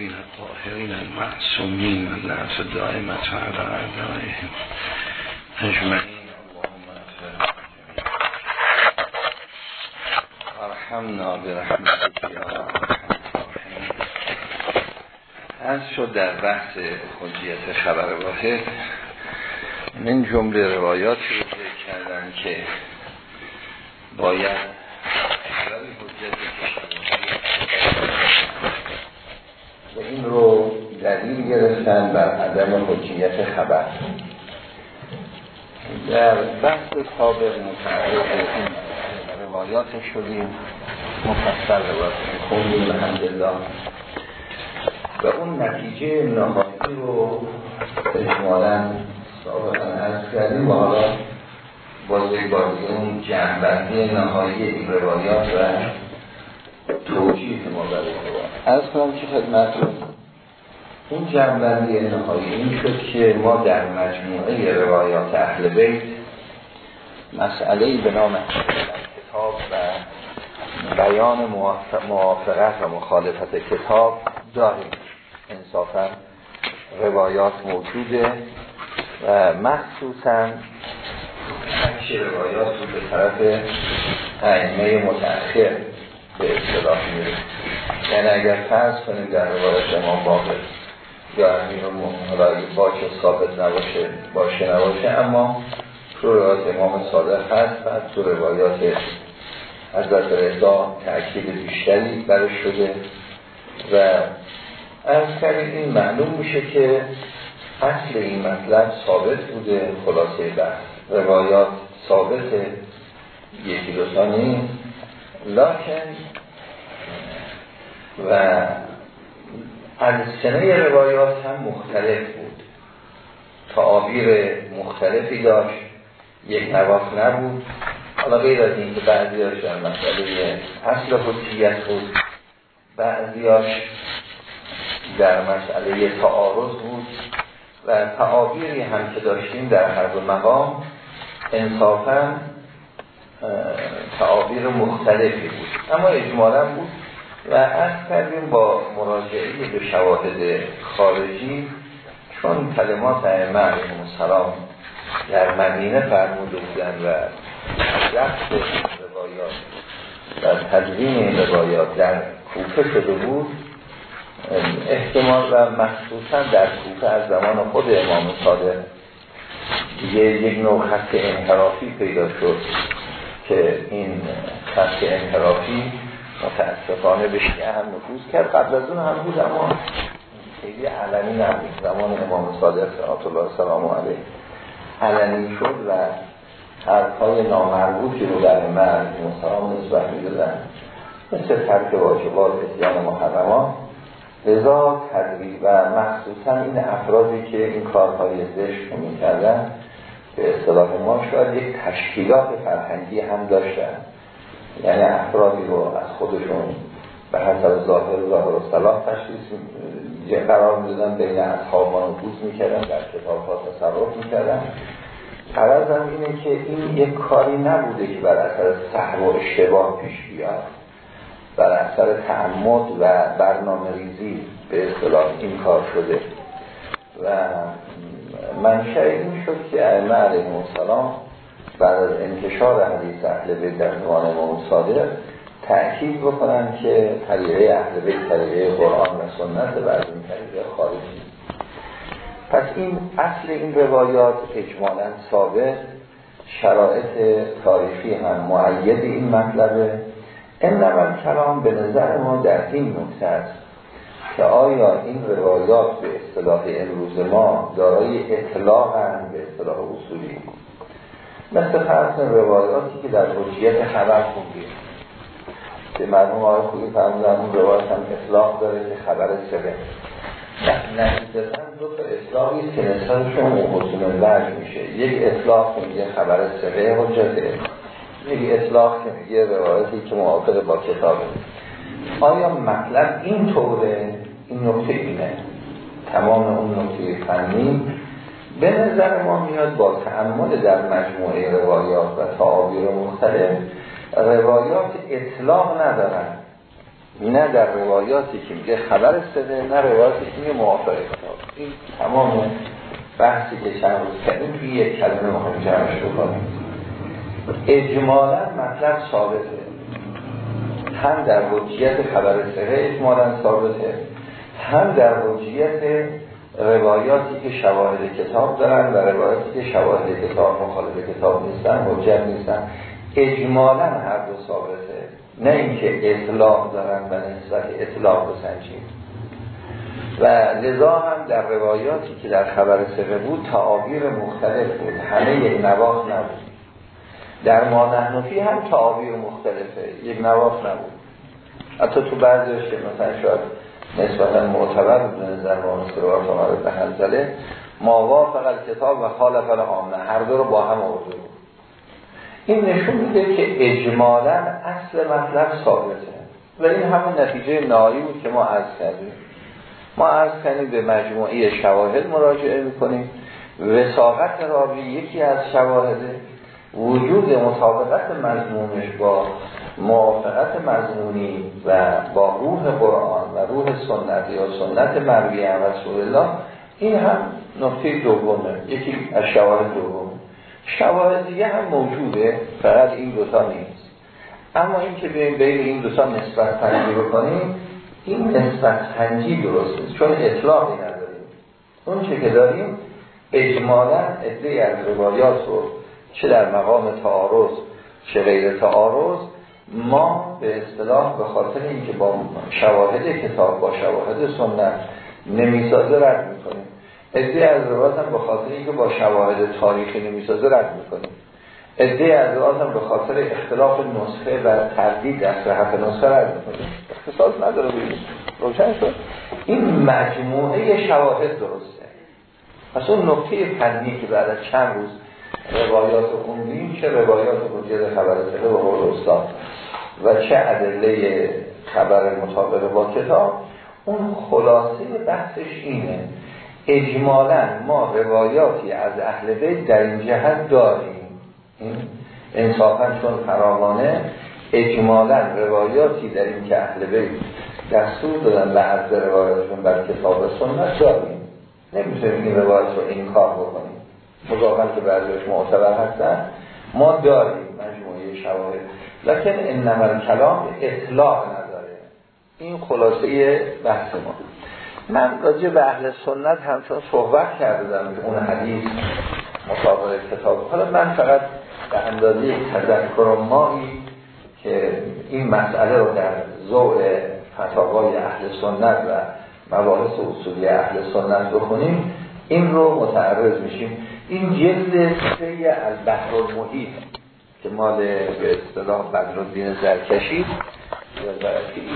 الطيبين الطاهرين المعصومين الناس الدائمة على أعدائهم أجمعين اللهم ارحمنا برحمتك يا از شد در بحث حجیت خبر واحد من جمله روایاتی رو کردن که باید و این رو دلیل گرفتن بر عدم حجیت خبر. در بحث سابق روایات شدیم مفصل روایات خوندیم الحمدلله و اون نتیجه نهایی رو اجمالا سابقا از کردیم و حالا باز یک بار اون جنبندی نهایی این روایات و توجیه ما برای از کنم که خدمتون این جنبندی نهایی این شد که ما در مجموعه روایات اهل بیت مسئله به نام کتاب و بیان موافقت و مخالفت کتاب داریم انصافا روایات موجوده و مخصوصا همیشه روایات رو به طرف ائمه متأخر به اصطلاح میره یعنی اگر فرض کنیم در روایت امام باقر یا امیر المؤمنین باشه ثابت نباشه باشه نباشه. اما تو روایات امام صادق هست و تو روایات حضرت رضا تأکید بیشتری برش شده. و از کردیم این معلوم میشه که اصل این مطلب ثابت بوده خلاصه بحث. روایات ثابت یکی دو نیست. لکن و از سنه روایات هم مختلف بود. تعابیر مختلفی داشت. یک نواف نبود. حالا غیر از این که بعضیاش در مسئله اصل حجیت بود بعضیاش در مسئله تعارض بود و تعابیری هم که داشتیم در هر دو مقام انصافا تعابیر مختلفی بود. اما اجمالا بود و از کردیم با مراجعه به شواهد خارجی چون کلمات ائمه علیهم السلام در مدینه فرموده بودن و رفت روایات و تدوین این روایات در کوفه شده بود احتمال و مخصوصا در کوفه از زمان خود امام صادق یه یک نوع خط انحرافی پیدا شد که این خط انحرافی متاسفانه به شیعه هم نفوذ کرد. قبل از اون هم بود اما خیلی علنی نبود. زمان امام صادق صلوات الله سلام علیه علنی شد و حرفهای نامربوطی رو در مرد مسلام نسبت می دادن مثل ترک واجبات اتیان محرمات لذا تدریب و مخصوصا این افرادی که این کارهای زشت رو می کردن به اصطلاح ما شاید یک تشکیلات فرهنگی هم داشتن. یعنی افرادی رو از خودشون به حسب ظاهر ظاهر و صلاح تشخیص قرار می‌دادن بین اصحاب می می‌کردن در کتاب ها تصرف می‌کردن. قرارم اینه که این یک کاری نبوده که بر اثر سهر و اشتباه پیش بیاد. بر اثر تعمد و برنامه ریزی به اصطلاح این کار شده. و منشه این شد که ائمه علیه السلام بعد از انتشار حدیث اهل بیت در زمان امام صادق تأکید بکنن که طریقه اهل بیت طریقه قرآن و سنت و از این طریقه خارجی پس این اصل این روایات اجمالا ثابت شرایط تاریخی هم معید این مطلبه. این کلام به نظر ما در این نکته است که آیا این روایات به اصطلاح امروز ما دارای اطلاق هم به اصطلاح اصولی مثل فرض روایاتی که در حجیت خبر خوندیم. که مرموم آقای خوبی فرمودن اون روایت هم اطلاق داره که خبر سبه نتیجتا دو تا اطلاقی که نسبتشون حسون ورد میشه. یک اطلاق که میگه خبر سبه حجته. یک اطلاق که میگه روایتی که موافق با کتابه. آیا مطلب این طوره؟ این نکته اینه. تمام اون نکته فنی به نظر ما میاد با تعمل در مجموعه روایات و تعابیر مختلف روایات اطلاق ندارن. نه در روایاتی که میگه خبر سده نه روایاتی که میگه موافق این تمام بحثی که چند روز کردیم توی یک کلمه مهم جمعش بکنیم اجمالا مطلب ثابته. هم در وجیت خبر سره اجمالا ثابته. هم در وجیت روایاتی که شواهد کتاب دارن و روایاتی که شواهد کتاب مخالف کتاب نیستن حجت نیستن. اجمالا هر دو ثابته. نه اینکه اطلاق دارن و نسبت اطلاق بسنجیم و لذا هم در روایاتی که در خبر سره بود تعابیر مختلف بود. همه یک نواخ نبود. در ما نحنفی هم تعابیر مختلفه. یک نواخ نبود. حتی تو بعضیش که مثلا شاید نسبتا معتبر در مانوس روایت آمده به هنزله ما وافق کتاب و خالف العامه هر دو رو با هم آورده این نشون میده که اجمالا اصل مطلب ثابته. و این همون نتیجه نهایی بود که ما عرض کردیم. ما عرض کردیم به مجموعه شواهد مراجعه می‌کنیم. وساقت راوی یکی از شواهده. وجود مطابقت مضمونش با موافقت مضمونی و با روح قرآن سنت یا سنت مروی رسول الله این هم نقطه دومه یکی از شواهد دوم شواهد دیگه هم موجوده فقط این دوتا نیست. اما این که بین بین این دوتا نسبت تنجی بکنیم این نسبت تنجی درست چون اطلاقی نداریم. اون چه که داریم اجمالا ادهی از روایات رو چه در مقام تعارض چه غیر تعارض ما به اصطلاح به خاطر اینکه با شواهد کتاب با شواهد سنت نمی‌سازه رد می‌کنیم. ادهی از روایات هم به خاطر اینکه با شواهد تاریخی نمی‌سازه رد می‌کنیم. ادهی از روایات هم به خاطر اختلاف نسخه و تردید در صحت نسخه رد می‌کنیم. اختصاص نداره بودیم روشن شد. این مجموعه شواهد درسته. پس اون نقطه فنی که بعد از چند روز روایات خوندیم چه روایات حجت خبر سره و قول استاد؟ و چه ادله خبر مطابق با کتاب اون خلاصه بحثش اینه. اجمالا ما روایاتی از اهل بیت در این جهت داریم. این انصافا چون فراوانه اجمالا روایاتی در این که اهل بیت دستور دادن به روایاتشون بر کتاب سنت داریم. نمی‌تونیم این روایت رو انکار بکنیم. مضافن که بعضیش معتبر هستن. ما داریم مجموعه شواهد. لکن این کلام اطلاق نداره. این خلاصه بحث ما. من راجع به اهل سنت همچون صحبت کردم اون حدیث مطابق کتاب. حالا من فقط به اندازه تذکر مایی که این مسئله رو در زوع فتاوای اهل سنت و مباحث اصولی اهل سنت بخونیم این رو متعرض میشیم. این جلد سه البحر المحیط. که مال به اصطلاح بدرالدین زرکشی.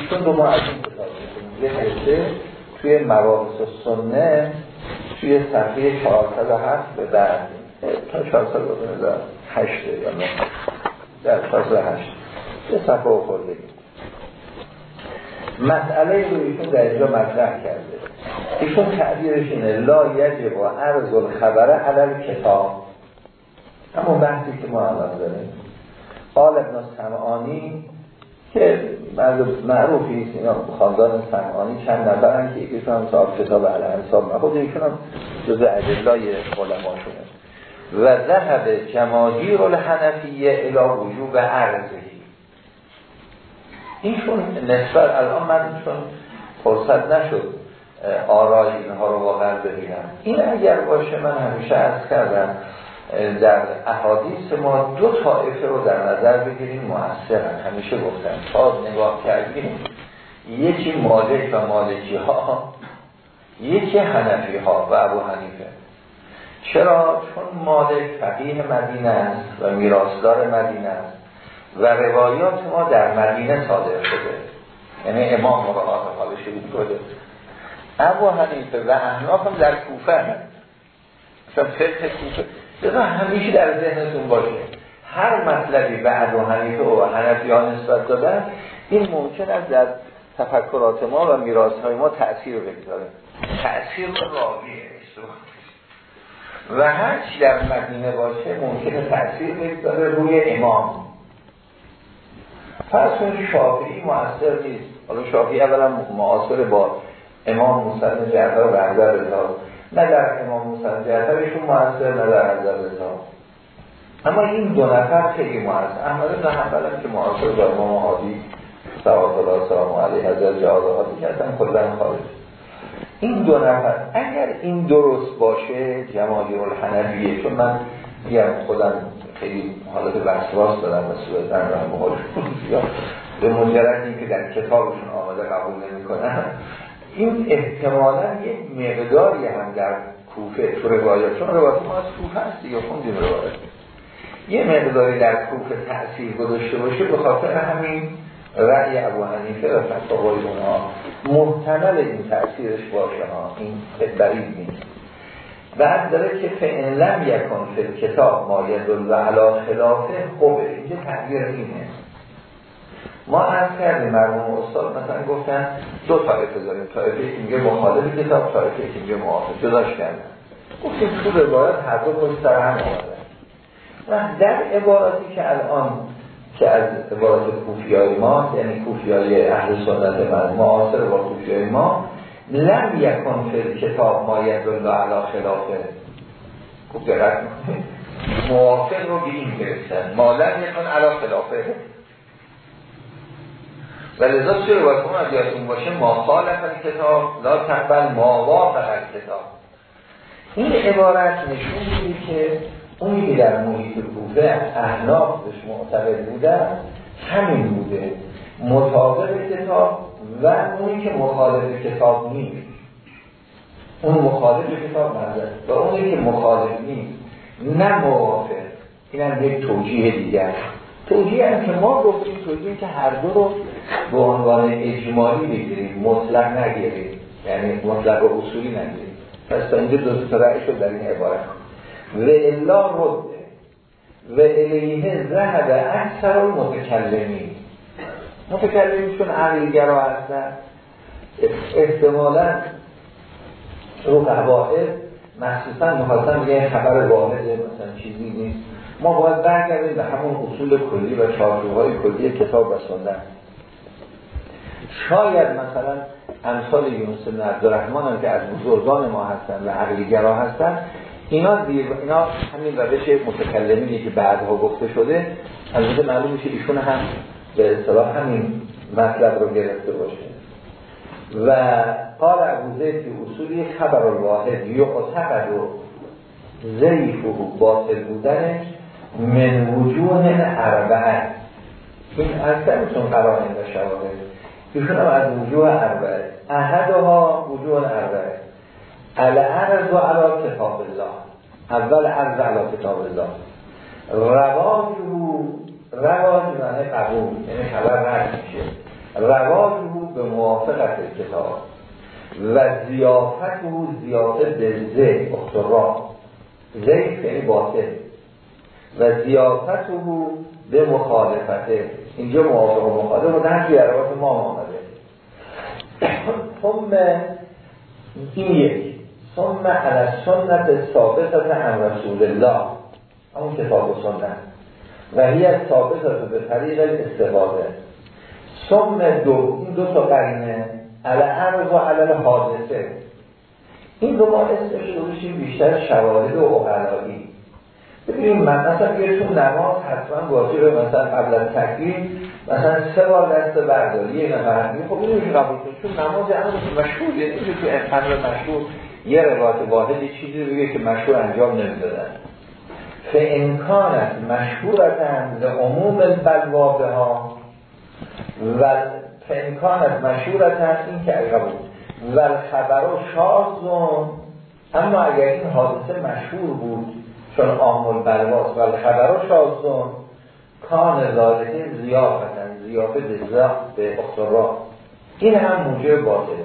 ایشون رو ما از این کتاب یه حصه توی مباحث سنه توی صفحه 407 به بعد. تا 408 یا نه. در 408 یه صفحه خورده مسئله رو ایشون در اینجا مطرح کرده. ایشون تعبیرش اینه لا یجب و عرض الخبر علل کتاب همون بحثی که ما الان داریم قال ابن سمعانی که معروفی است اینا خاندان سمعانی چند نفرن که یکیشون صاحب کتاب الانصاب خود ایشون هم جز علما شده و ذهب جماهیر الحنفیه الى وجوب عرضی اینشون نسبت الان من چون فرصت نشد آرای اینها رو واقعا ببینم. این اگر باشه من همیشه از کردم در احادیث ما دو طائفه رو در نظر بگیریم موثرن همیشه گفتم تا نگاه کردیم یکی مالک و مالکی ها یکی حنفی ها و ابو حنیفه. چرا؟ چون مالک فقیه مدینه است و میراثدار مدینه است و روایات ما در مدینه صادر شده. یعنی امام حالش بود ابو حنیفه و احناف هم در کوفه هم مثلا فقه کوفه بذار همیشه در ذهنتون باشه. هر مطلبی به ابو حنیفه و حنفی ها نسبت دادن این ممکن است در تفکرات ما و میراث های ما تأثیر بگذاره. تأثیر راویه و هر چی در مدینه باشه ممکنه تأثیر بگذاره روی امام. پس اون شافعی مؤثر نیست. حالا شافعی اولا معاصر با امام موسی جعفر و حضرت رضا. نه در امام موسی جعفر ایشون موثر نه در حضرت اما این دو نفر خیلی موثر احمد بن حنبل که معاصر با امام هادی صلوات الله سلام علیه حضرت جهاد که اصلا کلا خارج. این دو نفر اگر این درست باشه جماهیر الحنبیه چون من میگم خودم خیلی حالت وسواس دارم و صورتا رحمه به مجرد که در کتابشون آمده قبول نمی کنن این احتمالا یک مقداری هم در کوفه تو روایات چون روایات ما از کوفه هست دیگه خوندیم روایات یه مقداری در کوفه تأثیر گذاشته باشه به خاطر همین رأی ابو حنیفه و فتاوای اونها محتمل این تأثیرش باشه ها این بعید نیست. بعد داره که فعن لم یکن فی کتاب ما و علا خلافه خوبه اینجا تغییر اینه. ما عرض کردیم مرموم استاد مثلا گفتن دو طایفه داریم. طایفه که میگه مخالف کتاب طایفه که میگه موافق جداش کردن؟ گفتیم تو روایت هر دو پشت سر هم آمده و در عباراتی که الان که از عبارات کوفی های ما یعنی کوفی های اهل سنت من معاصر با کوفی های ما لم یکن فی کتاب ما یدل علا خلافه خوب دقت موافق رو به این گرفتن ما لم یکن علا خلافه و لذا روایت کنم از یادتون باشه ما خالف کتاب لا تقبل ما وافق کتاب این عبارت نشون میده که اونی که در محیط کوفه احناف بهش معتقد بودن همین بوده. مطابق کتاب و اونی که مخالف کتاب نیست. اون مخالف کتاب نظر و اونی که مخالف نیست نه موافق. این هم یک توجیه دیگر. توجیه هم که ما گفتیم توجیه که هر دو رو به عنوان اجمالی بگیریم مطلق نگیریم یعنی مطلق و اصولی نگیریم. پس تا اینجا دو تا شد در این عبارت و الا رده و الیه ذهب اکثر متکلمی متکلمی چون عقلگرا هستن. احتمالا رو قواعد مخصوصا مخواستن میگه خبر واحده مثلا چیزی نیست. ما باید برگردیم به همون اصول کلی و چارچوب‌های کلی کتاب و شاید مثلا امثال یونس بن عبدالرحمن هم که از بزرگان ما هستن و عقلیگرا هستن اینا اینا همین روش متکلمینی که بعدها گفته شده از اینکه معلوم میشه ایشون هم به اصطلاح همین مطلب رو گرفته باشه. و قال زید که اصولی خبر الواحد یعتقد و ضعیف و باطل بودنش من وجوه اربعه این اصلا چون قرائن و شواهد. ایشون هم از وجوه اربعه احدها وجوه اربعه الارض و علا کتاب الله. اول عرض علا کتاب الله. رواج رو رواج معنی قبول یعنی خبر رد میشه. رواج رو به موافقت کتاب. و زیافت رو زیافت به زه اخترا زیف یعنی باطل. و زیافت رو به مخالفته اینجا موافق و مخالف و در توی ما آمده ثم این یک. ثم علی سنت ثابتت عن رسول الله. همون کتاب سنت. و هی از ثابتت به طریق استفاده. ثم دو. این دو تا قرینه علی عرض و علی حادثه. این دو ما اسمش رو بیشتر شواهد و اقلایی ببینیم من مثلا یه تو نماز حتما به مثلا قبل از تکبیر مثلا سه بار دست برداری یه نفر خب اینو قبول کنید چون نماز امر مشهور یعنی تو امر مشهور یه روایت واحدی چیزی بگه که مشهور انجام نمی‌دادن. فانکانت مشهورتن عموم البلوابه ها و فانکانت مشهورتن این که بود و خبر و شازون اما اگر این حادثه مشهور بود چون آمول بلواس و خبر و شازون کان ذالکه زیافتن زیافه به اخترا این هم موجب باطله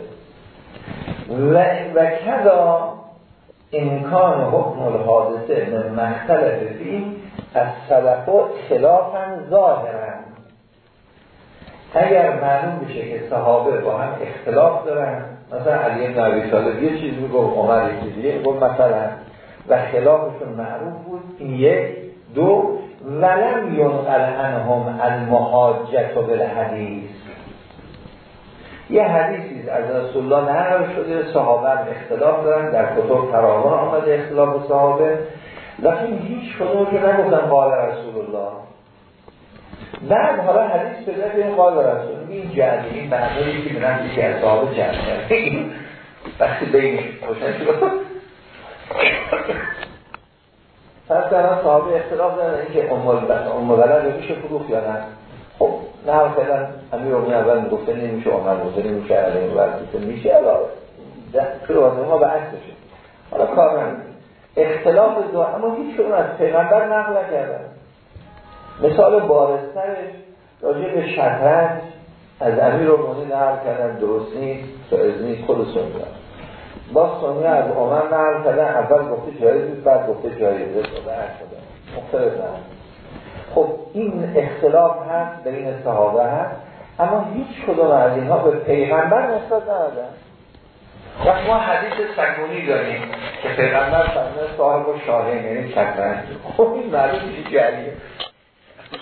و, و کذا امکان حکم الحادثه من مختلف فی از سلفا خلافا ظاهرن اگر معلوم بشه که صحابه با هم اختلاف دارن مثلا علی بن ابی یه چیز می‌گفت عمر یه می‌گفت مثلا و خلافشون معروف بود. این یک. دو ولم ینقل عنهم المحاجت و بالحدیث. یه حدیثی از رسول الله نقل شده صحابه اختلاف دارن در کتب فراوان آمده اختلاف صحابه. لیکن هیچ کدوم که نگفتن قال رسول الله بعد حالا حدیث پیدا این قال رسول این جعلی معنی که به نفسی که از صحابه جمع وقتی روشن شد. پس در صحابه اختلاف دارن اینکه ام ولد میشه فروخ یا نه؟ خب نه فعلا امیر اون اول گفته نمیشه عمر گفته نمیشه علی این میشه. علاوه در ما به عکسشه حالا کار اختلاف دو اما هیچ اون از پیغمبر نقل نکردن. مثال بارسترش راجع به شطرنج از امیر رو نقل کردن درست نیست جایز نیست خود سنی با سنی از عمر نقل کردن. اول گفته جایز نیست بعد گفته جایزه شده مختلف خب این اختلاف هست بین صحابه هست. اما هیچ کدوم از اینها به پیغمبر نسبت ندادن و ما حدیث سکونی داریم که پیغمبر فرمود صاحب و شاهه یعنی شطرنج خب این معلوم میشه جریه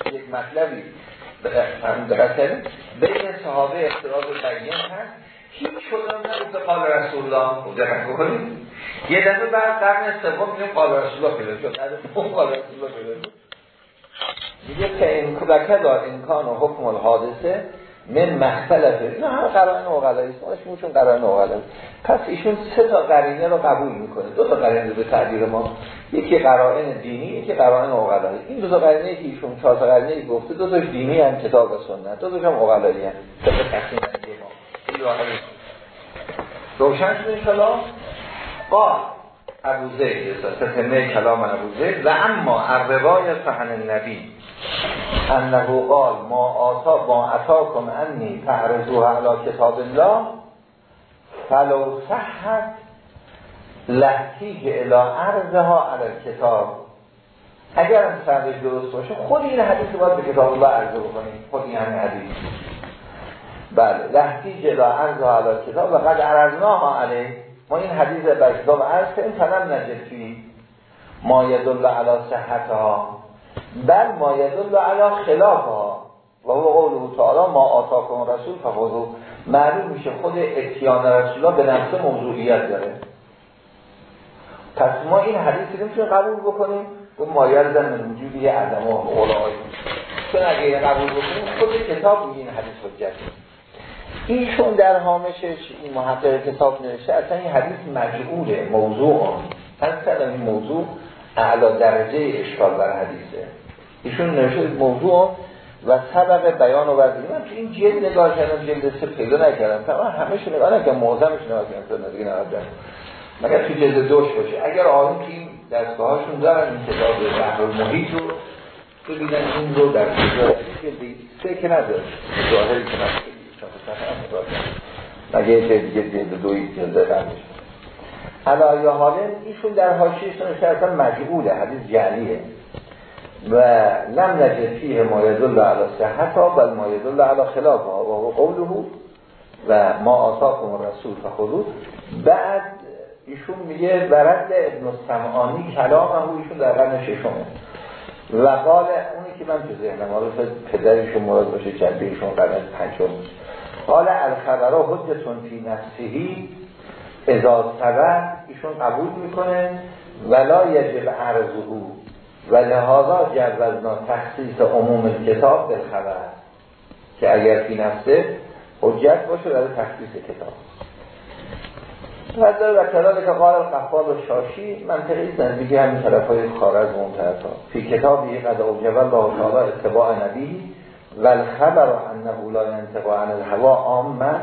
یک مطلبی درسته بین صحابه اختلاف بیان هست. هیچ نگفته قال رسول الله دقت بکنید. یه دفعه بعد قرن سوم میگه قال رسول الله پیدا شد. قال رسول الله پیدا شد. میگه که این کدکه دار امکان و حکم الحادثه من مختلفه نه همه قرائن اوغلایی است. چون قرائن اوغلایی پس ایشون سه تا قرینه رو قبول می‌کنه. دو تا قرینه به تعبیر ما. یکی قرائن دینی یکی قرائن اوغلایی این دو تا قرینه که ایشون چهار تا قرینه گفته دو تاش دینی هم کتاب و سنت دو تاش هم اوغلایی هم. ما روشن شد انشالله قال ابو زید کلام ابو زید. و اما الروای سحن النبی. انه قال ما آتا ما اتاکم انی تعرضوها علی کتاب الله فلو صحت لحتیج الى عرضها علی کتاب اگر هم درست باشه خود این حدیث باید به کتاب الله عرضه بکنیم. خود این حدیث. بله. لحتیج الى عرضها علی کتاب و قد عرضناها علیه. ما این حدیث بر کتاب عرض کنیم تنم نجفی ما یدل علی صحتها. بل ما یدل علی خلافها. و هو قوله تعالی ما آتاکم رسول فخذو معلوم میشه خود اتیان رسول به نفس موضوعیت داره. پس ما این حدیث رو می‌تونیم قبول بکنیم. و ما یلزم من وجودی عدم و اولای چون اگه قبول بکنیم خود کتاب این حدیث حجت ایشون در حامشش این محقق کتاب نوشته اصلا این حدیث مجعوله موضوع. اصلا این موضوع اعلا درجه اشکال بر حدیثه؟ ایشون نوشته موضوع و سبق بیان وزنی من تو این جلد نگاه کردم جلد سه پیدا نکردم. تمام همه نگاه نکردم موضمش نگاه کردم دیگه نگاه مگر تو جلد دوش باشه. اگر آن که این دستگاهاشون دارن این کتاب بحر محیط رو ببینن این رو در سه که نداره ظاهری که نداره. مگه چه دیگه جلد دوی جلد قبلش علایه حاله ایشون در حاشیش نوشته اصلا مجعوله حدیث جعلیه. و لم نجد فیه ما یدل علی صحتها بل ما یدل علی خلافها و قوله و ما آتاکم رسول فخذو بعد ایشون میگه برد ابن سمعانی کلام هم ایشون در قرن ششمه. و قال اونی که من تو ذهنم حالا پدرشون مراد باشه جدیشون قرن پنجم قال الخبرا حجتون فی نفسهی ازاد سبب ایشون قبول می‌کنه ولا یجب عرضه و لحاظا جوزنا تخصیص عموم کتاب به خبر که اگر فی نفسه حجت باشه برای تخصیص کتاب. در و کلاله که قال القفال و شاشی منطقی زندگی همین طرف های خارج و اون طرف ها فی کتابی قد اوجب الله تعالی اتباع نبی و الخبر انه لا ينتقى عن الهوا عاما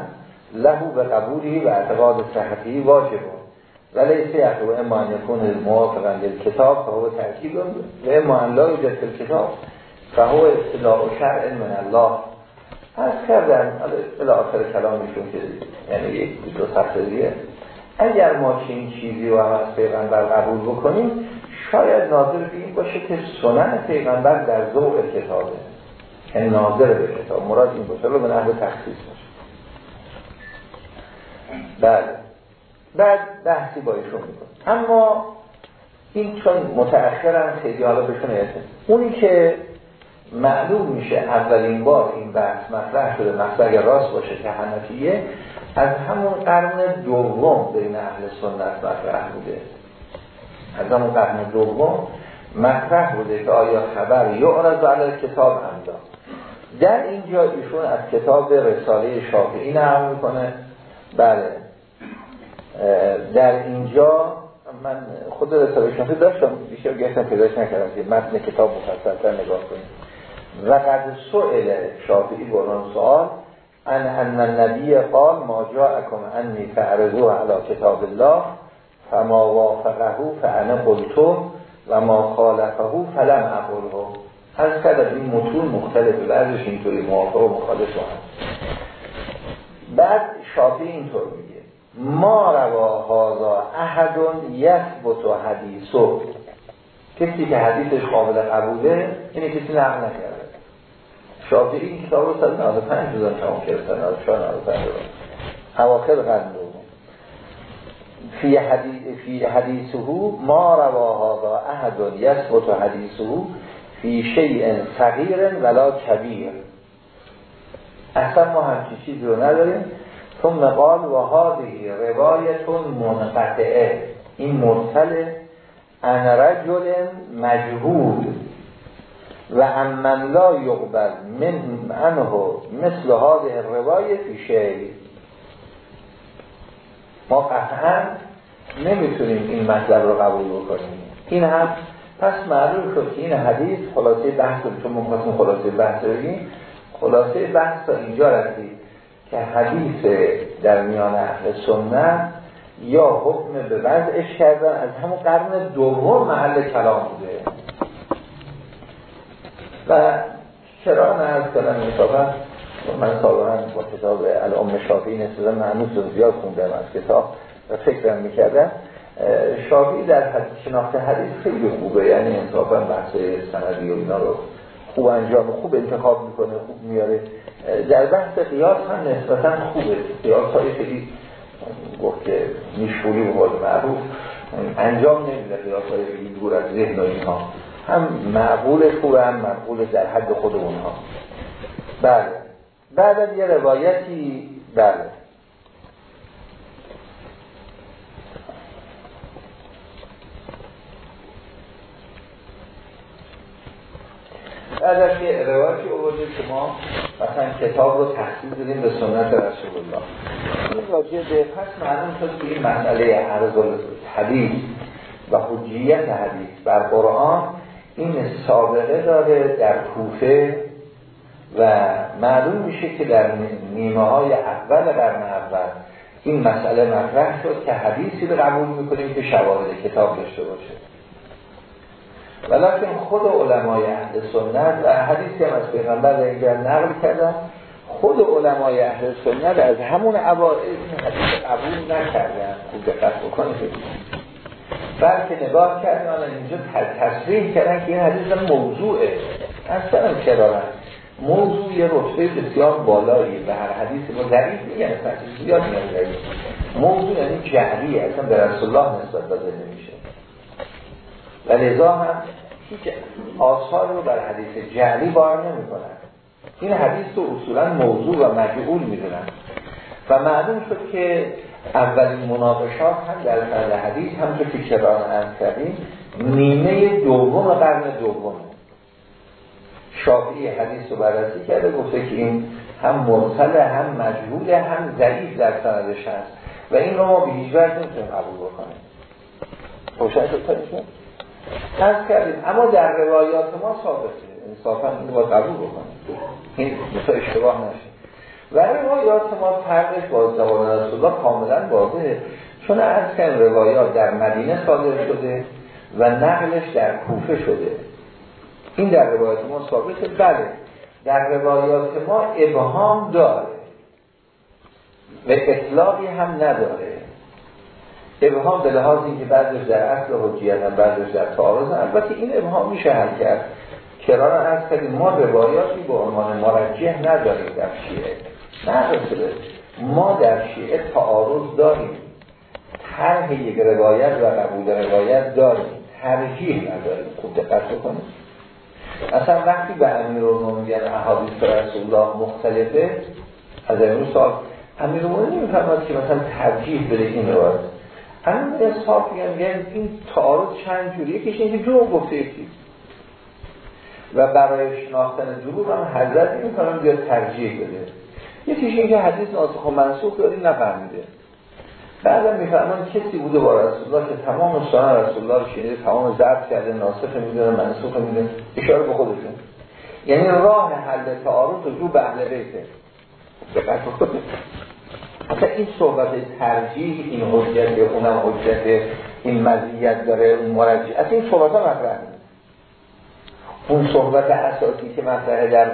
له به قبولی و اعتقاد صحتی واجب. و لیس و اما ان یکون موافقا کتاب فهو ترکیب و اما ان لا یوجد کتاب فهو اصطلاح و شرع من الله. از کردن الى آخر کلامشون که یعنی یک دو صفحه اگر ما چین چیزی رو هم از پیغمبر قبول بکنیم شاید ناظر این باشه که سنن پیغمبر در ذوق کتابه. یعنی ناظر به کتاب. مراد این رو به نحو تخصیص باشه. بله بعد بحثی با ایشون میکن اما این چون متأخرن خیلی حالا بهشون اونی که معلوم میشه اولین بار این بحث مطرح شده مطلق راست باشه که حنفیه از همون قرن دوم بین اهل سنت مطرح بوده. از همون قرن دوم مطرح بوده که آیا خبر یعرض علی کتاب اندا در اینجا ایشون از کتاب رساله شافعی نقل می‌کنه. بله. در اینجا من خود رساله شافعی داشتم بیشتر گشتم پیداش نکردم که متن کتاب مفصلتر نگاه کنیم. و قد سئل شافعی بران سوال ان ان النبی قال ما جاءکم انی فعرضو علی کتاب الله فما وافقه فانا قلتو و ما خالفه فلم اقوله از کده این متون مختلفه بعضش اینطوری موافق و مخالف هست بعد شافی اینطور میگه. ما روا هازا احدون یثبت و حدیثو کسی که حدیثش قابل قبوله اینه کسی نقل نکرده. شافی این کتاب رو 195 روزان تمام کرده 195 اواخر قرن فی حدیث فی حدیثه ما رواها و احد یثبت حدیثه. فی شیء ولا کبیر. اصلا ما همچی چیزی رو نداریم. ثم قال و هذه روایتون منقطعه. این مرسل ان رجل مجهول. و امن لا یقبل من انه مثل هذه روایت فی ما قطعا نمی‌تونیم این مطلب رو قبول بکنیم. این هم پس معلوم شد که این حدیث خلاصه بحث چون ممکن خلاصه بحث بگیم خلاصه بحث تا اینجا رسید که حدیث در میان اهل سنت یا حکم به وضعش کردن از همون قرن دوم محل کلام بوده. و چرا نه؟ از کنم من سابقا با کتاب الام شافعی نسبتا معنوس زیاد خوندم از کتاب و فکرم می‌کردم. شافعی در شناخت حدیث خیلی خوبه. یعنی انصافا بحث سندی و اینا رو خوب انجام خوب انتخاب می‌کنه خوب میاره. در بحث قیاس هم نسبتا خوبه. قیاس های خیلی گفت که میشوری و معروف. انجام نمیده قیاس های خیلی دور از ذهن و اینها. هم معقول خوبه هم معقول در حد خود اونها. بله. بعد یه روایتی بله. بعدش یه روایتی آورده که ما مثلا کتاب رو تحصیل دادیم به سنت رسول الله این راجع به پس معلوم شد که این مسئله عرض حدیث و حجیت حدیث بر قرآن این سابقه داره در کوفه و معلوم میشه که در نیمه های اول قرن اول این مسئله مطرح شد که حدیثی رو قبول می‌کنیم که شواهد کتاب داشته باشه. ولیکن خود علمای اهل سنت و حدیثی هم از پیغمبر در اینجا نقل کردن. خود علمای اهل سنت از همون اوائل این حدیث قبول نکردن. خوب دقت بکنید. بلکه نگاه کردن اینجا تصریح کردن که این حدیث موضوعه. اصلا چرا موضوع یه رتبه بسیار بالایی به هر حدیث ما ضعیف میگن زیاد میگن ضعیف موضوع یعنی جهری اصلا به رسول الله نسبت داده و لذا هم هیچ آثار رو بر حدیث جهری بار نمی کنن. این حدیث رو اصولا موضوع و مجعول می‌دونن. و معلوم شد که اولین مناقشات هم در فرد حدیث هم که کران هم کردیم نیمه دوم قرن دوم. شافعی حدیث رو بررسی کرده گفته که این هم مرسل هم مجهول هم ضعیف در سندش هست. و این رو ما به هیچ وجه نمی‌تونیم قبول بکنیم. روشن شد؟ از کردیم اما در روایات ما ثابته. انصافا این رو قبول بکنیم. این مثلا اشتباه نشه. و روایات ما فرقش با زبان رسول الله کاملا واضحه. چون از کردیم روایات در مدینه صادر شده و نقلش در کوفه شده. این در روایات ما ثابته. بله در روایات ما ابهام داره و اطلاقی هم نداره. ابهام به لحاظ اینکه بعدش در اصل حجیت هم بعدش در تعارض البته این ابهام میشه حل کرد کران از کردیم ما روایاتی به عنوان مرجح نداریم در شیعه. نه ما در شیعه تعارض داریم. طرح یک روایت و قبول روایت داریم. ترجیح نداریم. خوب دقت بکنید. اصلا وقتی به امیر رو میگن احادیث رسول الله مختلفه از این سال امیر رو نمی‌فهمد که مثلا ترجیح بده این روایت. همین اصحاب میگن این تعارض چند جوریه؟ که اینکه جو گفته یکی. و برای شناختن دروغ هم حضرت این کنم بیاد ترجیح بده. یکیش این که حدیث ناسخ و منسوخ داری نفهمیده. بعدم می‌فهمن کسی بوده با رسول الله که تمام سنن رسول الله رو شنیده تمام ضبط کرده ناسخ می‌دونه منسوخ می‌دونه اشاره به خودشون یعنی راه حل تعارض رو به اهل بیته. اصلا این صحبت ترجیح این حجت اونم حجت این مزیت داره اون مرجع. اصلا این صحبت ها مطرح اون صحبت اساسی که مطرحه در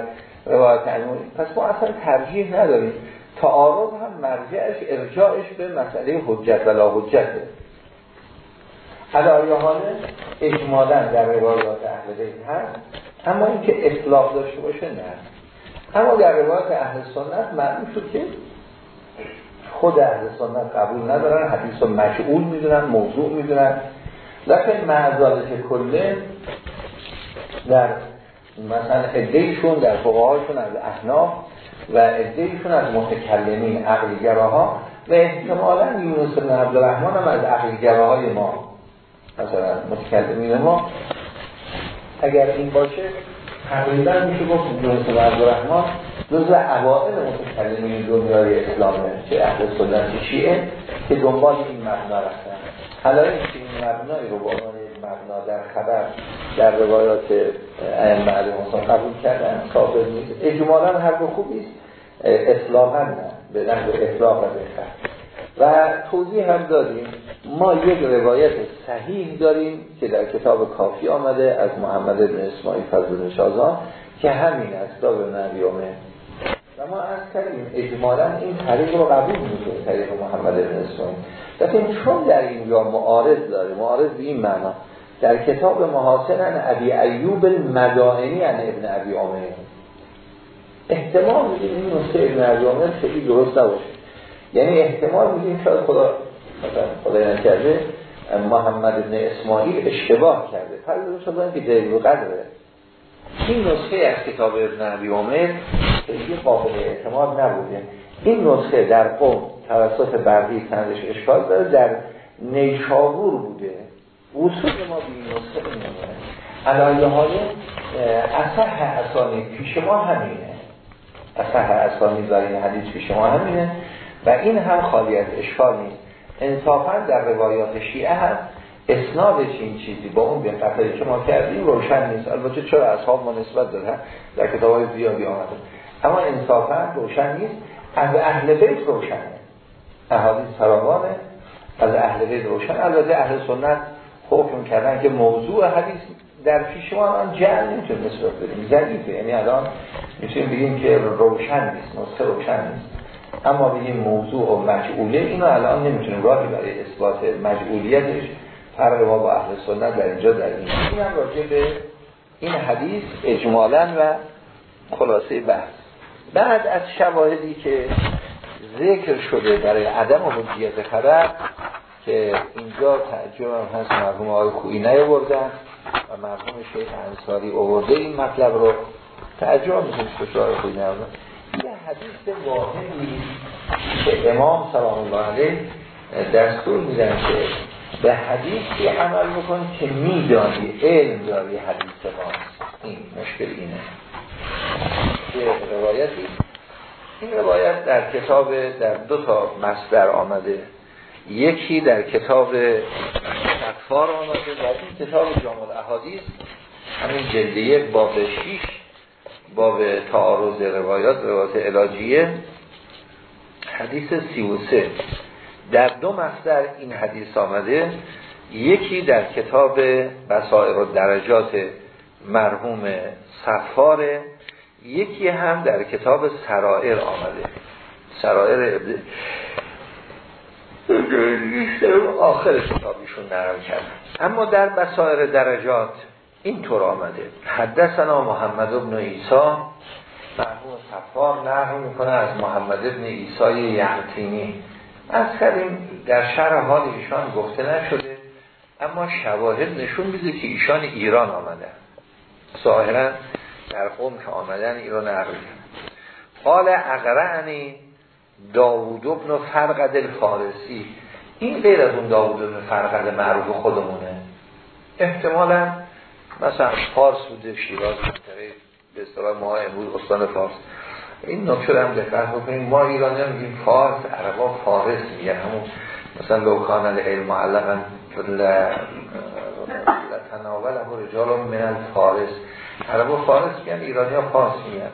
روایت علمون پس ما اصلا ترجیح نداریم. تعارض هم مرجعش ارجاعش به مسئله حجت و لا حجته. علایه حاله اجمالا در روایات اهل بیت هست اما اینکه اطلاق داشته باشه نه. اما در روایات اهل سنت معلوم شد که خود اهل سنت قبول ندارن حدیث رو مشعول می‌دونن موضوع می‌دونن. لیکن معذالت کله در مثلا ادهیشون در فقهاشون از احناف و ادهیشون از متکلمین عقلیگراها و احتمالا یونس بن عبدالرحمن هم از عقلیگراهای ما مثلا متکلمین ما. اگر این باشه تقریبا میشه گفت یونس بن عبدالرحمن جز اوائل متکلمین دنیای اسلامه چه اهل سنت شیعه که دنبال این مبنا رفتن. حالا این مبنای رو با مبنا در خبر در روایات ائمه علیهم قبول کردن ثابت نیست. اجمالا هر دو خوبی اصلاحا نه به نحو اطلاق و و توضیح هم داریم ما یک روایت صحیح داریم که در کتاب کافی آمده از محمد بن اسماعیل فضل شازان که همین است به و ما از کردیم اجمالا این طریق رو قبول می‌کنیم طریق محمد بن اسماعیل لیکن چون در اینجا معارض داره معارض به این معنا در کتاب محاسن ابی ایوب المدائنی ان ابن ابی عامر. احتمال میدیم این نسخه ابن ابی عامر خیلی درست نباشه. یعنی احتمال میدیم شاید خدا خدا نکرده محمد ابن اسماعیل اشتباه کرده. فرض شدن که دلیل قدره. این نسخه از کتاب ابن ابی عامر خیلی قابل اعتماد نبوده. این نسخه در قوم توسط بردی تنزش اشکال داره در نیشابور بوده. وصول ما به این نسخه نمیده علایه های اصح اسانی پیش ما همینه. اصح اسانی در این حدیث پیش ما همینه. و این هم خالی از اشکال نیست. انصافا در روایات شیعه هم اسنادش این چیزی با اون دقتی که ما کردیم روشن نیست. البته چرا اصحاب ما نسبت دادن در کتاب های زیادی آمده. اما انصافا روشن نیست. از اهل بیت روشنه. احادیث فراوانه. از اهل بیت روشن. البته اهل سنت حکم کردن که موضوع حدیث در پیش ما هم جعل نمی‌تونه نسبت بدیم ضعیفه. یعنی الان می‌تونیم بگیم که روشن نیست نسخه روشن نیست. اما بگیم موضوع و مجعوله اینو الان نمی‌تونیم راهی برای اثبات مجعولیتش فرق ما با اهل سنت در اینجا در این این هم راجع به این حدیث اجمالا و خلاصه بحث. بعد از شواهدی که ذکر شده برای عدم حجیت خبر که اینجا تعجب هم هست مرحوم آقای خویی نیاوردن و مرحوم شیخ انصاری آورده این مطلب رو. تعجب هم مثل آقای خویی نیاوردن. یه حدیث واحدی که امام سلام الله علیه دستور میدن که به حدیثی عمل بکن که میدانی علم داری حدیث ما. این مشکل اینه. یه روایتی. این روایت در کتاب در دو تا مصدر آمده. یکی در کتاب تکفار آمده و این کتاب جامع احادیث همین جلد یک باب شیش باب تعارض روایات روایات علاجیه حدیث سی و سه. در دو مصدر این حدیث آمده یکی در کتاب بسائر و درجات مرحوم صفاره یکی هم در کتاب سرائر آمده. سرائر آخر کتابیشون نرم کرد. اما در بسائر درجات اینطور آمده. حدثنا محمد ابن ایسا مرحوم صفار نقل می‌کنه از محمد ابن ایسای یعتینی از کردیم در شرح حال ایشان گفته نشده اما شواهد نشون میده که ایشان ایران آمده. ظاهرا در قوم که آمدن این رو نقل قال اقرعنی داوود ابن فرقد الفارسی. این غیر از اون داوود ابن فرقد معروف خودمونه. احتمالا مثلا فارس بوده شیراز به اصطلاح ما امروز استان فارس. این نکته هم دقت بکنیم ما ایرانی هم میگیم فارس عربا فارس میگن. همون مثلا لوکان العلم معلقا لتناول و رجال من فارس عربا فارس میگن ایرانی ها فارس میگن.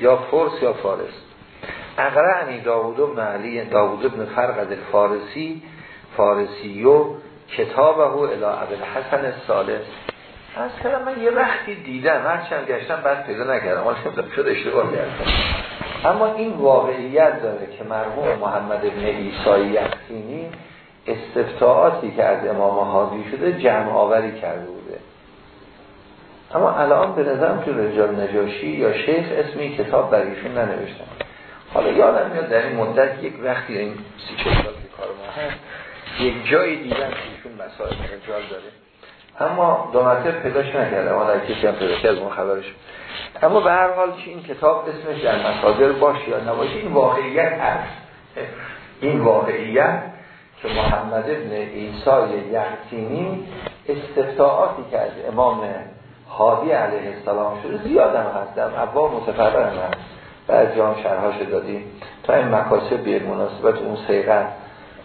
یا فرس یا فارس. اقرعنی داوود ابن علی داوود ابن فرقد الفارسی فارسی و کتابه الى حسن الثالث از کردم من یه وقتی دیدم هرچند گشتم بعد پیدا نکردم. حالا شد اشتباه کردم. اما این واقعیت داره که مرحوم محمد ابن ایسایی یقینی استفتاعاتی که از امام حادی شده جمع آوری کرده بوده. اما الان به نظرم تو رجال نجاشی یا شیخ اسمی کتاب بر ایشون ننوشتن. حالا یادم میاد در این مدت یک وقتی این سی کار ما هست یک جایی دیدم که ایشون مسائل رجال داره. اما دو مرتب پیداش نکردم حالا کسی هم پیدا کرد اون خبرش. اما به هر حال که این کتاب اسمش در مصادر باشه یا نباشه این واقعیت هست. این واقعیت که محمد ابن ایسای یقتینی استفتاعاتی که از امام حادی علیه السلام شده زیادم هست. در ابوا متفرر هم هست. بعضی هم شرحاش دادیم. تا این مکاسب به مناسبت اون سیغر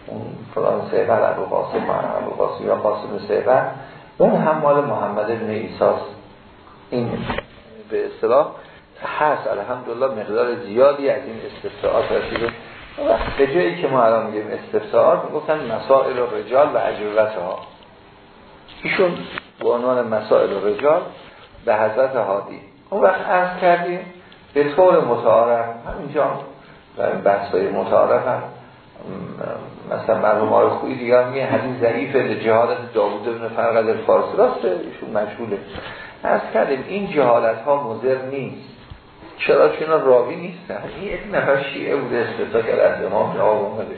اون فلان سیغر ابو قاسم ابو قاسم یا قاسم سیغر اون هم مال محمد ابن ایساس این به اصطلاح هست الحمدلله مقدار زیادی از این استفساعات رسیده به جایی که ما الان میگیم استفساعات گفتن مسائل و رجال و عجبت ها ایشون به عنوان مسائل و رجال به حضرت حادی اون وقت عرض کردیم به طور متعارف همینجا و بحث های متعارف هم مثلا مرحوم آقای خویی دیگر میگه حدیث ضعیف جهالت داوود بن فرقد الفارسی راسته ایشون مشغوله از کردیم این جهالت ها مضر نیست. چرا؟ اینا راوی نیستن. این یک نفر شیعه بوده استثا کرد از امام جواب اومده.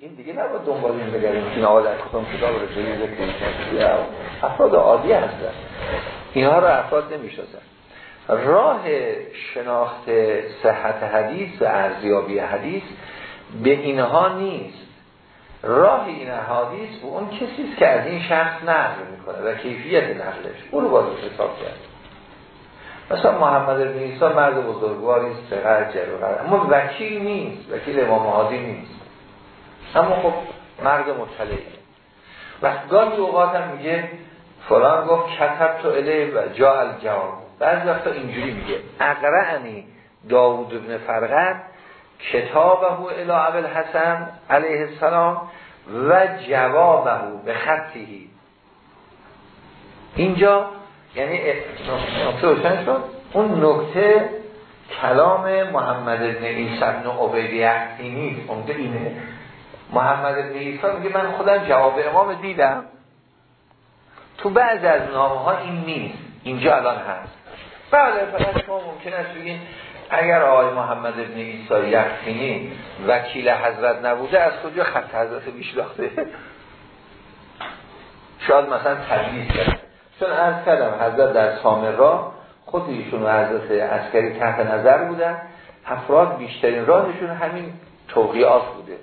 این دیگه نباید دنبال این بگریم که آقا در کتاب کتاب رسولی ذکر افراد عادی هستن. اینها رو افراد نمی‌شناسن. راه شناخت صحت حدیث و ارزیابی حدیث به اینها نیست. راه این حدیث به اون کسی که از این شخص نقل می‌کنه و کیفیت نقلش. او رو باید حساب کرد. مثلا محمد بن عیسی مرد بزرگواری است فقر جلوه اما وکیل نیست وکیل امام حادی نیست. اما خب مرد مطلعه. و گاهی اوقات هم میگه فلان گفت کتب تو اله و جا الجواب. بعضی وقتا اینجوری میگه. اقرعنی داوود بن فرقد کتابه الى ابل حسن علیه السلام و جوابه به خطیهی اینجا یعنی نقطه روشن شد. اون نکته کلام محمد بن عیسی بن عبیدی نیست. اونجا اینه. محمد بن عیسی میگه من خودم جواب امام دیدم. تو بعض از نامه ها این نیست. اینجا الان هست. بله فقط شما ممکن است بگین اگر آقای محمد ابن عیسی یقینی وکیل حضرت نبوده از کجا خط حضرت بیشلاخته شاید مثلا تدلیس کرد چون از کردم حضرت در سامرا خود ایشون و حضرت عسکری تحت نظر بودن. افراد بیشترین راهشون همین توقیات بوده.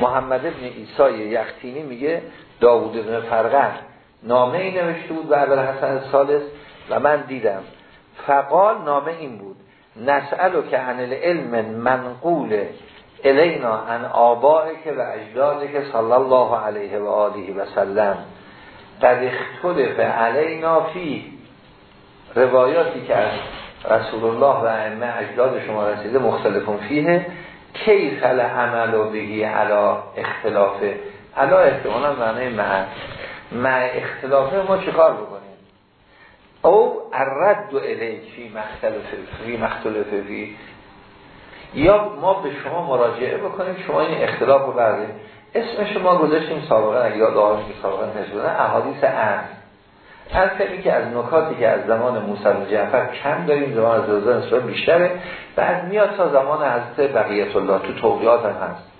محمد ابن عیسی یختینی میگه داوود ابن فرقه نامه ای نوشته بود به اول حسن سالس و من دیدم. فقال نامه این بود. نسألو که عن العلم منقول الینا عن آبائک و اجدادک صلی الله علیه و آله و سلم قد اختلف علینا فی روایاتی که از رسول الله و ائمه اجداد شما رسیده مختلفون فیه. کیف عمل و بگی علا اختلافه علا احتمالا معنی مع مع اختلافه ما چیکار بکنیم؟ او الرد و الیک فی مختلف فی یا ما به شما مراجعه بکنیم شما این اختلاف رو بردیم اسم شما گذاشتیم سابقا اگه یاد آقای که سابقا نشد احادیث عام. از که از نکاتی که از زمان موسی جعفر کم داریم زمان از نسبت بیشتره. بعد میاد تا زمان حضرت بقیت الله تو توقیات هم هست.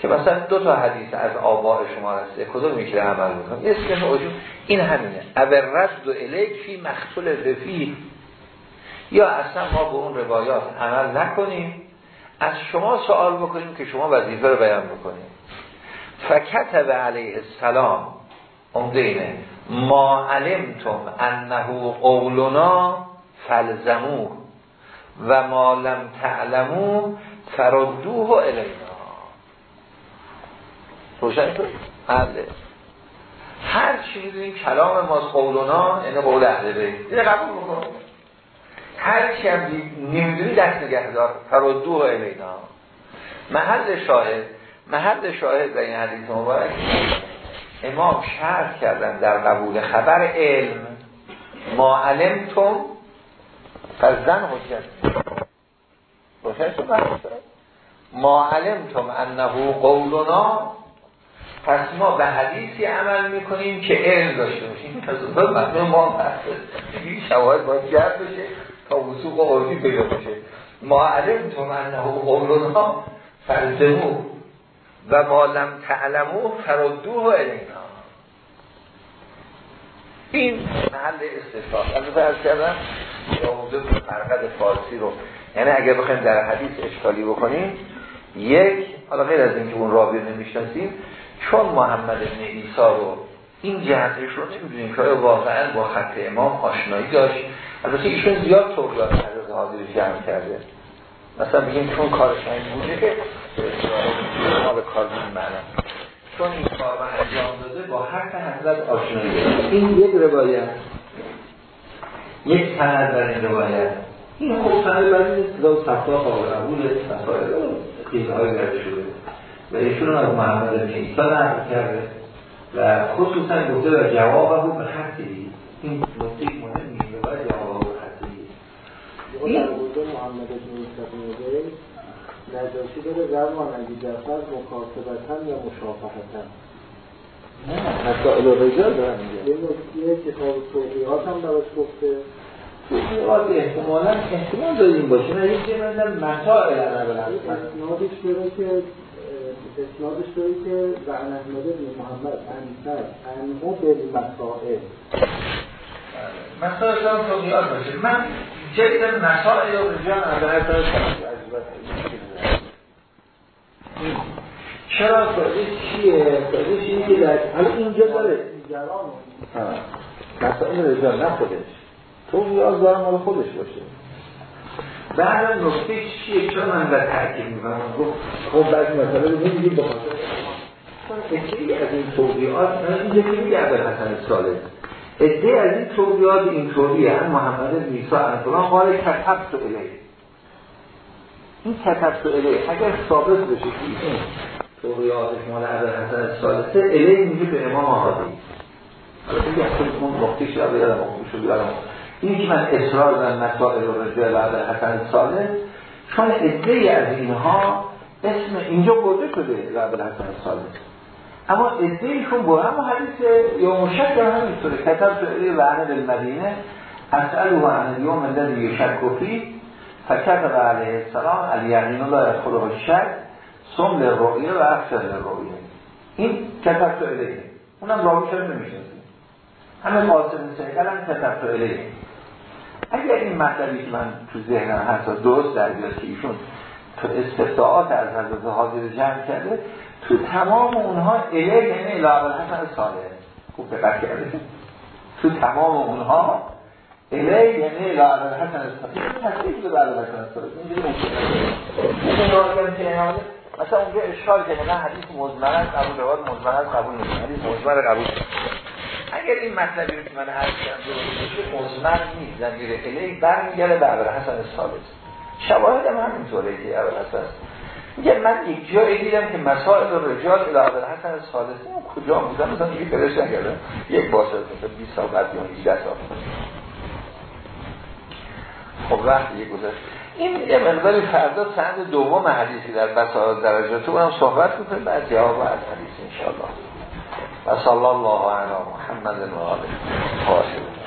که مثلا دو تا حدیث از آباء شما هسته کدوم میشه عمل بکنم اسم عجوب این همینه. اول رد و الیک فی مختول رفی یا اصلا ما به اون روایات عمل نکنیم. از شما سوال بکنیم که شما وظیفه رو بیان بکنیم. فکتب علیه السلام. عمده ما علمتم انه قولنا فلزمو و ما لم تعلمو فردوه الینا. روشن شد؟ بله. هر چی می‌دونیم کلام ما قولنا یعنی قول اهل بیت. اینه قبول بکن. هر چی هم نمی‌دونی دست نگهدار. فردوه الینا محل شاهد محل شاهد در این حدیث مبارک امام شرط کردن در قبول خبر علم. ما علمتم فزن حجت. ما علمتم انه قولنا پس ما به حدیثی عمل می‌کنیم که علم داشته باشیم. پس مطمئن ما این شواهد باید جرد بشه تا وسوق عرفی پیدا بشه. ما علمتم انه قولنا فلزمو و ما لم تعلمو فرادوه الینا. این محل البته از کردم موضوع فرقد فارسی رو. یعنی اگر بخوایم در حدیث اشکالی بکنیم یک حالا غیر از اینکه اون راوی نمی‌شناسیم چون محمد بن ایسا رو این جهتش رو نمی‌دونیم که واقعا با خط امام آشنایی داشت. البته ایشون زیاد توقیات حضرت حاضر جمع کرده. مثلا بگیم چون کارش این بوده که ما به کار معنا چون این کار رو انجام داده با حق حضرت آشنایی داره این یک روایت. یک سند در این روایت. این خوب سند بعد این و صفا قابل قبول مسائل قیمه شده. و ایشون از محمد بن عیسی نقل کرده. و خصوصا گفته در جواب او به خطی این نکته مهمی و باید جواب او به خطی این؟ محمد نجاشی داره روان اگه جفر مکاتبتن یا مشافهتن؟ نه حتی الو رجال دارن یه نکته کتاب توقیات هم براش گفته. توقیات احتمالا احتمال داریم باشه نه یکی من مسائل عرب اسنادش داره که اسنادش داره که زعن احمد بن محمد انصر انمو به مسائل مسائل هم توقیات باشه. من جدید مسائل و رجال عرب چرا فایده چیه؟ فایده چیه؟ که در حالا اینجا داره. مسائل رجال نه خودش. تو نیاز دارم حالا خودش باشه. بعد نکته چیه؟ چرا من در تحکیل می‌کنم؟ خب بعضی مسئله رو نمیدیم به خاطر ادهی از این توضیحات اینجا که میگه عبر حسن ساله ادهی از این توضیحات اینطوریه. هم محمد نیسا انفران قال تو الیه. این کتب تو الیه اگر ثابت بشه که این توضیحاتش مال عبر حسن سالسه الیه میگه به امام آهادی حالا بگه اصلا اون وقتی شد بیادم شد این که من اصرار دارم مسائل و رجوع بعد حسن ساله چون ادهی از اینها اسم اینجا برده شده بعد حسن ساله اما ادهیشون با هم حدیث یا مشک در همینطوره. کتب الی وعنه بالمدینه اسألو عن اليوم الذي يشك فيه فكتب علیه السلام الیقین لا يدخله الشک سم للرؤیه و افسر للرؤیه. این کتب الیه اونم راوی شده نمیشنسیم همه قاسم سیقل هم کتب الیه اگر این مطلبی که من تو ذهنم هست درست در بیاد که ایشون تو استفاعات از حضرت حاضر جمع کرده تو تمام اونها اله یعنی الاول حسن ساله خوب دقت کرده. تو تمام اونها اله یعنی الاول حسن ساله تصدیق به بعد حسن ساله این مثلا اونجا اشکال که نه حدیث مزمرن قبول رواد مزمرن قبول نیست. حدیث مزمر قبول. اگر این مطلبی رو که من عرض کردم بشه مزمر نیست زمیر اله برمیگره به حسن سالس شواهد هم همینطوره که حسن میگه من یک جایی دیدم که مسائل رجال الهادر حسن سالسی اون کجا بودم مثلا دیگه فرش نکردم یک شد مثلا 20 سال بعد یا 18 سال خب وقت یه گذشت. این یه مقداری فردا سند دوم حدیثی در بساط درجات اونم صحبت می‌کنیم. بعد جواب از حدیث انشاءالله. و صلی الله علی محمد و آله رو